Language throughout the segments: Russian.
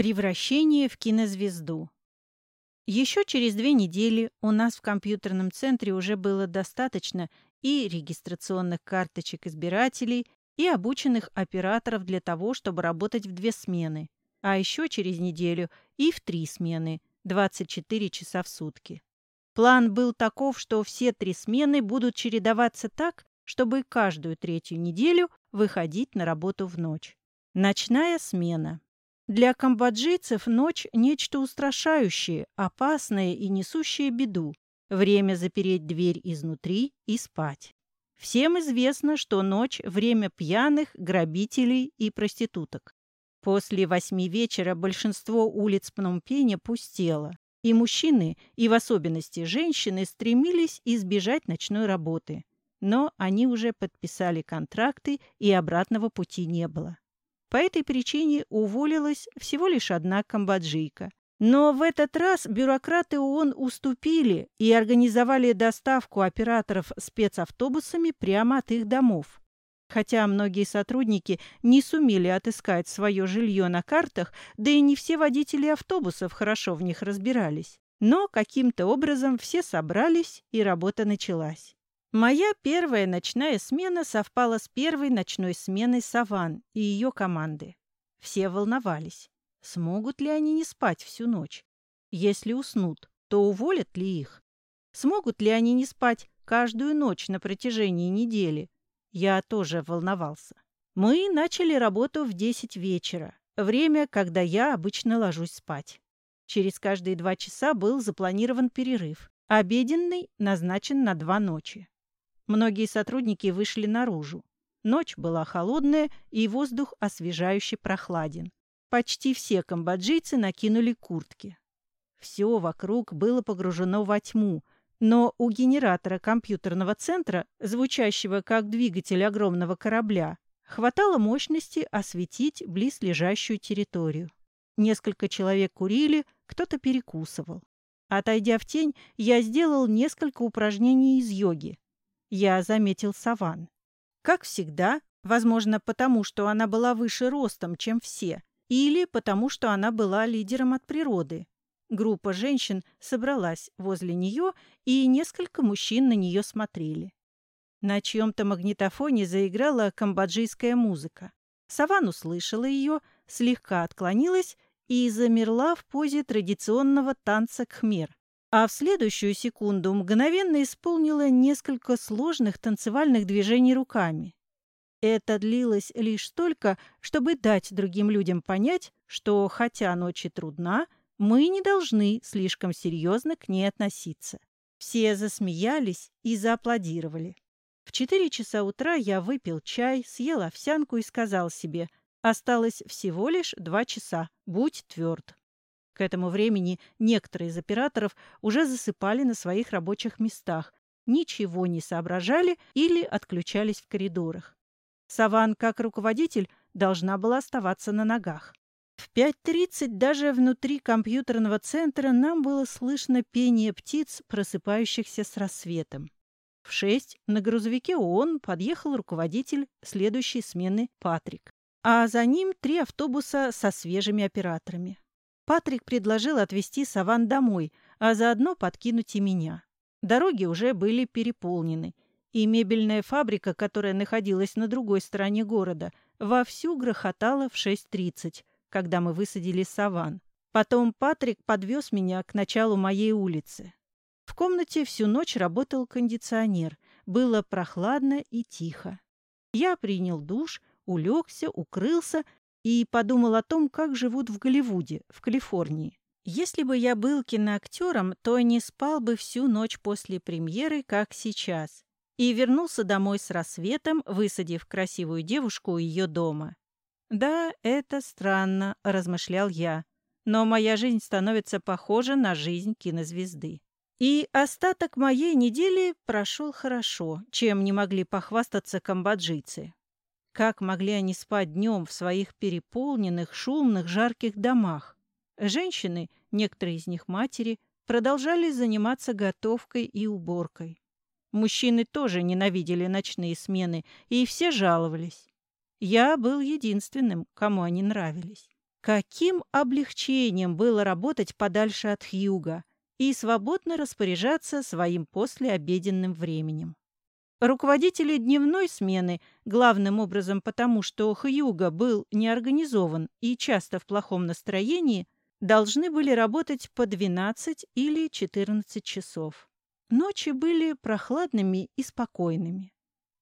Превращение в кинозвезду. Еще через две недели у нас в компьютерном центре уже было достаточно и регистрационных карточек избирателей, и обученных операторов для того, чтобы работать в две смены, а еще через неделю и в три смены, 24 часа в сутки. План был таков, что все три смены будут чередоваться так, чтобы каждую третью неделю выходить на работу в ночь. Ночная смена. Для камбоджийцев ночь – нечто устрашающее, опасное и несущее беду. Время запереть дверь изнутри и спать. Всем известно, что ночь – время пьяных, грабителей и проституток. После восьми вечера большинство улиц Пномпеня пустело, и мужчины, и в особенности женщины, стремились избежать ночной работы. Но они уже подписали контракты, и обратного пути не было. По этой причине уволилась всего лишь одна камбоджийка. Но в этот раз бюрократы ООН уступили и организовали доставку операторов спецавтобусами прямо от их домов. Хотя многие сотрудники не сумели отыскать свое жилье на картах, да и не все водители автобусов хорошо в них разбирались. Но каким-то образом все собрались, и работа началась. Моя первая ночная смена совпала с первой ночной сменой Саван и ее команды. Все волновались, смогут ли они не спать всю ночь. Если уснут, то уволят ли их? Смогут ли они не спать каждую ночь на протяжении недели? Я тоже волновался. Мы начали работу в 10 вечера, время, когда я обычно ложусь спать. Через каждые два часа был запланирован перерыв. Обеденный назначен на два ночи. Многие сотрудники вышли наружу. Ночь была холодная, и воздух освежающе прохладен. Почти все камбоджийцы накинули куртки. Все вокруг было погружено во тьму, но у генератора компьютерного центра, звучащего как двигатель огромного корабля, хватало мощности осветить близлежащую территорию. Несколько человек курили, кто-то перекусывал. Отойдя в тень, я сделал несколько упражнений из йоги, я заметил Саван. Как всегда, возможно, потому что она была выше ростом, чем все, или потому что она была лидером от природы. Группа женщин собралась возле нее, и несколько мужчин на нее смотрели. На чьем-то магнитофоне заиграла камбоджийская музыка. Саван услышала ее, слегка отклонилась и замерла в позе традиционного танца кхмер а в следующую секунду мгновенно исполнила несколько сложных танцевальных движений руками. Это длилось лишь столько, чтобы дать другим людям понять, что, хотя ночь трудна, мы не должны слишком серьезно к ней относиться. Все засмеялись и зааплодировали. В четыре часа утра я выпил чай, съел овсянку и сказал себе, осталось всего лишь два часа, будь тверд. К этому времени некоторые из операторов уже засыпали на своих рабочих местах, ничего не соображали или отключались в коридорах. Саван, как руководитель, должна была оставаться на ногах. В 5.30 даже внутри компьютерного центра нам было слышно пение птиц, просыпающихся с рассветом. В 6 на грузовике ООН подъехал руководитель следующей смены Патрик, а за ним три автобуса со свежими операторами. Патрик предложил отвезти Саван домой, а заодно подкинуть и меня. Дороги уже были переполнены, и мебельная фабрика, которая находилась на другой стороне города, вовсю грохотала в 6.30, когда мы высадили Саван. Потом Патрик подвез меня к началу моей улицы. В комнате всю ночь работал кондиционер. Было прохладно и тихо. Я принял душ, улегся, укрылся и подумал о том, как живут в Голливуде, в Калифорнии. Если бы я был киноактером, то не спал бы всю ночь после премьеры, как сейчас, и вернулся домой с рассветом, высадив красивую девушку у ее дома. «Да, это странно», — размышлял я, «но моя жизнь становится похожа на жизнь кинозвезды». И остаток моей недели прошел хорошо, чем не могли похвастаться камбоджийцы. Как могли они спать днем в своих переполненных, шумных, жарких домах? Женщины, некоторые из них матери, продолжали заниматься готовкой и уборкой. Мужчины тоже ненавидели ночные смены, и все жаловались. Я был единственным, кому они нравились. Каким облегчением было работать подальше от Хьюга и свободно распоряжаться своим послеобеденным временем. Руководители дневной смены, главным образом потому, что Хьюга был неорганизован и часто в плохом настроении, должны были работать по 12 или 14 часов. Ночи были прохладными и спокойными.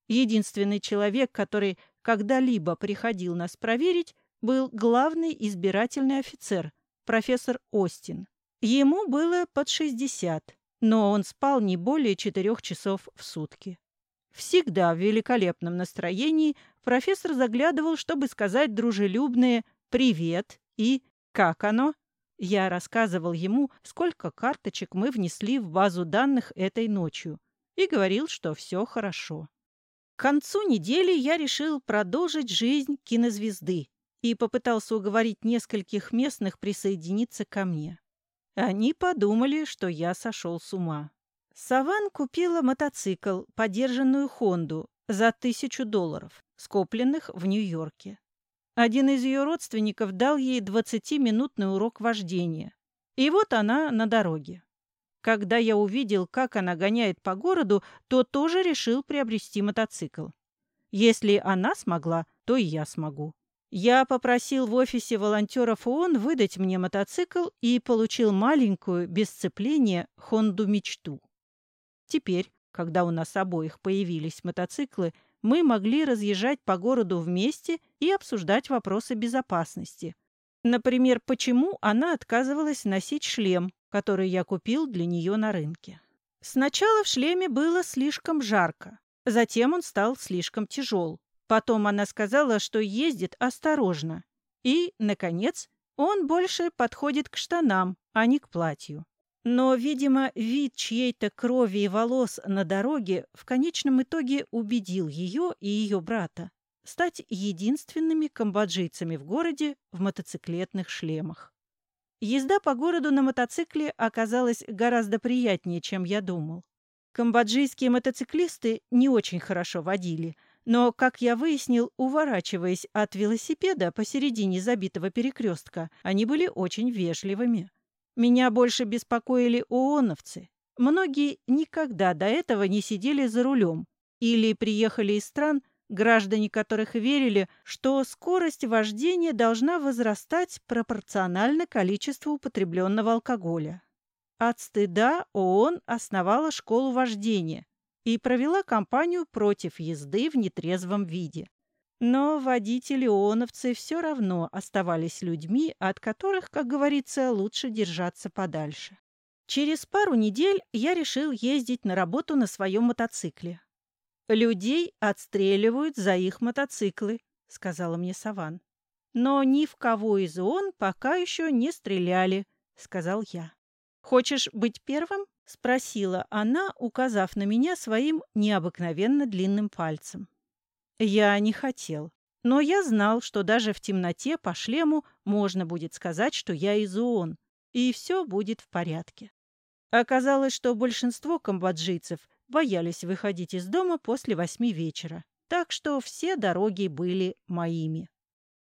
Единственный человек, который когда-либо приходил нас проверить, был главный избирательный офицер, профессор Остин. Ему было под 60, но он спал не более четырех часов в сутки. Всегда в великолепном настроении профессор заглядывал, чтобы сказать дружелюбные «привет» и «как оно?». Я рассказывал ему, сколько карточек мы внесли в базу данных этой ночью, и говорил, что все хорошо. К концу недели я решил продолжить жизнь кинозвезды и попытался уговорить нескольких местных присоединиться ко мне. Они подумали, что я сошел с ума. Саван купила мотоцикл, подержанную Хонду, за тысячу долларов, скопленных в Нью-Йорке. Один из ее родственников дал ей 20-минутный урок вождения. И вот она на дороге. Когда я увидел, как она гоняет по городу, то тоже решил приобрести мотоцикл. Если она смогла, то и я смогу. Я попросил в офисе волонтеров ООН выдать мне мотоцикл и получил маленькую, без сцепления, Хонду мечту. Теперь, когда у нас обоих появились мотоциклы, мы могли разъезжать по городу вместе и обсуждать вопросы безопасности. Например, почему она отказывалась носить шлем, который я купил для нее на рынке. Сначала в шлеме было слишком жарко, затем он стал слишком тяжел. Потом она сказала, что ездит осторожно. И, наконец, он больше подходит к штанам, а не к платью. Но, видимо, вид чьей-то крови и волос на дороге в конечном итоге убедил ее и ее брата стать единственными камбоджийцами в городе в мотоциклетных шлемах. Езда по городу на мотоцикле оказалась гораздо приятнее, чем я думал. Камбоджийские мотоциклисты не очень хорошо водили, но, как я выяснил, уворачиваясь от велосипеда посередине забитого перекрестка, они были очень вежливыми. Меня больше беспокоили ооновцы. Многие никогда до этого не сидели за рулем или приехали из стран, граждане которых верили, что скорость вождения должна возрастать пропорционально количеству употребленного алкоголя. От стыда ООН основала школу вождения и провела кампанию против езды в нетрезвом виде. Но водители-ооновцы все равно оставались людьми, от которых, как говорится, лучше держаться подальше. Через пару недель я решил ездить на работу на своем мотоцикле. «Людей отстреливают за их мотоциклы», — сказала мне Саван. «Но ни в кого из ООН пока еще не стреляли», — сказал я. «Хочешь быть первым?» — спросила она, указав на меня своим необыкновенно длинным пальцем. Я не хотел. Но я знал, что даже в темноте по шлему можно будет сказать, что я из ООН, и все будет в порядке. Оказалось, что большинство камбоджийцев боялись выходить из дома после восьми вечера, так что все дороги были моими.